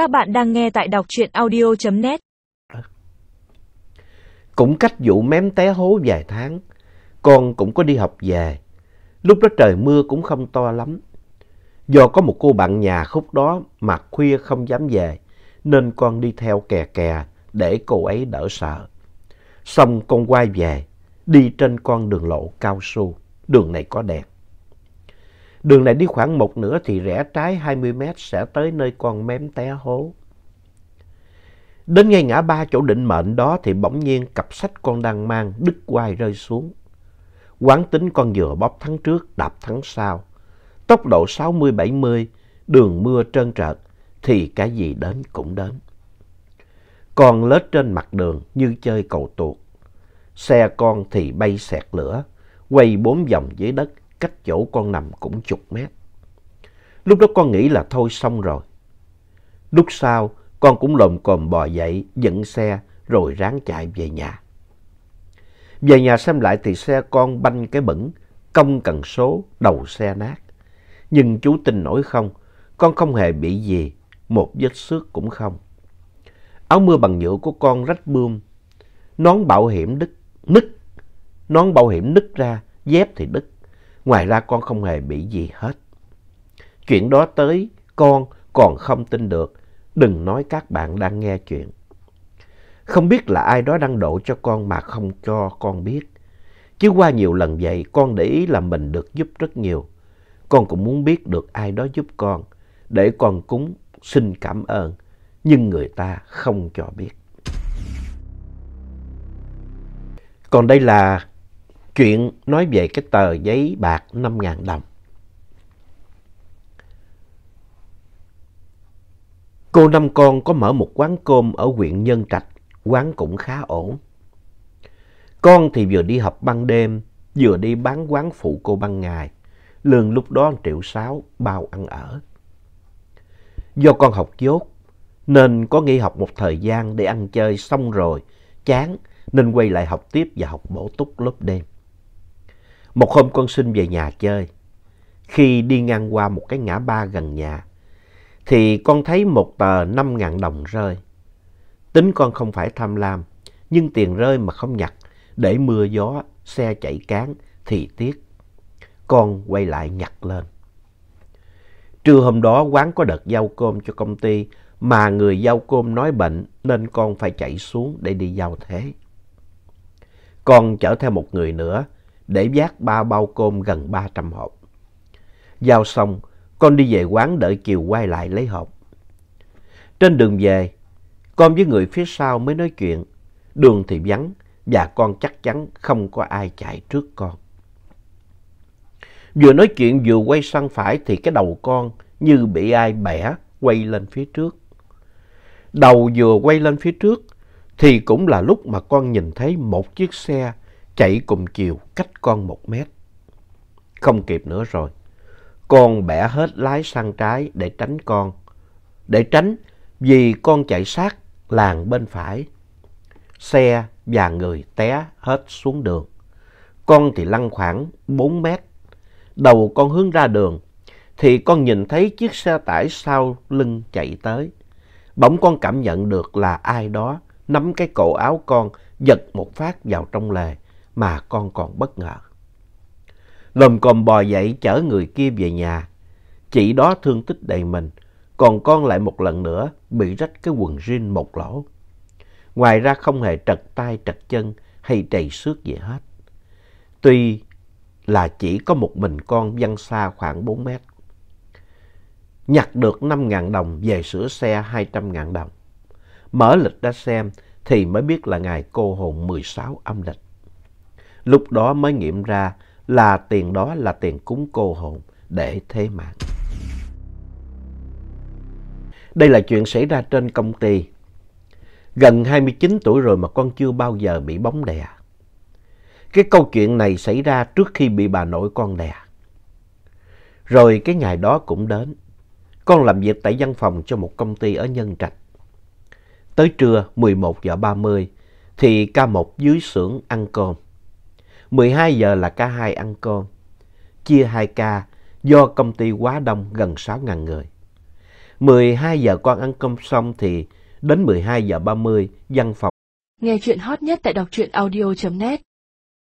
Các bạn đang nghe tại đọc truyện audio.net. Cũng cách vụ mém té hố vài tháng, con cũng có đi học về. Lúc đó trời mưa cũng không to lắm. Do có một cô bạn nhà khúc đó mặt khuya không dám về, nên con đi theo kè kè để cô ấy đỡ sợ. Xong con quay về, đi trên con đường lộ cao su, đường này có đèn. Đường này đi khoảng một nửa thì rẽ trái 20 mét sẽ tới nơi con mém té hố. Đến ngay ngã ba chỗ định mệnh đó thì bỗng nhiên cặp sách con đang mang đứt quai rơi xuống. Quán tính con vừa bóp thắng trước đạp thắng sau. Tốc độ 60-70, đường mưa trơn trợt thì cái gì đến cũng đến. Con lết trên mặt đường như chơi cầu tuột. Xe con thì bay xẹt lửa, quay bốn vòng dưới đất cách chỗ con nằm cũng chục mét. Lúc đó con nghĩ là thôi xong rồi. Lúc sau, con cũng lồm cồm bò dậy, dựng xe, rồi ráng chạy về nhà. Về nhà xem lại thì xe con banh cái bẩn, công cần số, đầu xe nát. Nhưng chú tin nổi không, con không hề bị gì, một vết xước cũng không. Áo mưa bằng nhựa của con rách bươm, nón bảo hiểm đứt, nứt, nón bảo hiểm nứt ra, dép thì đứt. Ngoài ra con không hề bị gì hết. Chuyện đó tới, con còn không tin được. Đừng nói các bạn đang nghe chuyện. Không biết là ai đó đang độ cho con mà không cho con biết. Chứ qua nhiều lần vậy, con để ý là mình được giúp rất nhiều. Con cũng muốn biết được ai đó giúp con, để con cúng xin cảm ơn. Nhưng người ta không cho biết. Còn đây là chuyện nói về cái tờ giấy bạc 5.000 đồng. Cô năm con có mở một quán cơm ở huyện Nhân Trạch, quán cũng khá ổn. Con thì vừa đi học ban đêm, vừa đi bán quán phụ cô ban ngày. Lương lúc đó triệu sáu, bao ăn ở. Do con học dốt, nên có nghỉ học một thời gian để ăn chơi xong rồi, chán, nên quay lại học tiếp và học bổ túc lớp đêm. Một hôm con xin về nhà chơi. Khi đi ngang qua một cái ngã ba gần nhà, thì con thấy một tờ 5.000 đồng rơi. Tính con không phải tham lam, nhưng tiền rơi mà không nhặt, để mưa gió, xe chạy cán thì tiếc. Con quay lại nhặt lên. Trưa hôm đó quán có đợt giao cơm cho công ty, mà người giao cơm nói bệnh nên con phải chạy xuống để đi giao thế. Con chở theo một người nữa, để vác ba bao cơm gần 300 hộp. Giao xong, con đi về quán đợi chiều quay lại lấy hộp. Trên đường về, con với người phía sau mới nói chuyện. Đường thì vắng và con chắc chắn không có ai chạy trước con. Vừa nói chuyện vừa quay sang phải thì cái đầu con như bị ai bẻ quay lên phía trước. Đầu vừa quay lên phía trước thì cũng là lúc mà con nhìn thấy một chiếc xe chạy cùng chiều cách con một mét. Không kịp nữa rồi. Con bẻ hết lái sang trái để tránh con. Để tránh, vì con chạy sát làng bên phải. Xe và người té hết xuống đường. Con thì lăn khoảng 4 mét. Đầu con hướng ra đường, thì con nhìn thấy chiếc xe tải sau lưng chạy tới. Bỗng con cảm nhận được là ai đó nắm cái cổ áo con giật một phát vào trong lề mà con còn bất ngờ. Lồm cồm bò dậy chở người kia về nhà. Chị đó thương tích đầy mình, còn con lại một lần nữa bị rách cái quần jean một lỗ. Ngoài ra không hề trật tay trật chân hay trầy xước gì hết. Tuy là chỉ có một mình con văng xa khoảng 4 mét. Nhặt được 5.000 đồng về sửa xe 200.000 đồng. Mở lịch ra xem thì mới biết là ngày cô hồn 16 âm lịch. Lúc đó mới nghiệm ra là tiền đó là tiền cúng cô hồn để thế mạng. Đây là chuyện xảy ra trên công ty. Gần 29 tuổi rồi mà con chưa bao giờ bị bóng đè. Cái câu chuyện này xảy ra trước khi bị bà nội con đè. Rồi cái ngày đó cũng đến. Con làm việc tại văn phòng cho một công ty ở Nhân Trạch. Tới trưa 11 giờ 30 thì ca một dưới xưởng ăn cơm. 12 giờ là ca hai ăn cơm. Chia hai ca, do công ty quá đông gần 6.000 người. 12 giờ con ăn cơm xong thì đến 12 giờ 30 văn phòng. Nghe chuyện hot nhất tại đọc truyện audio.net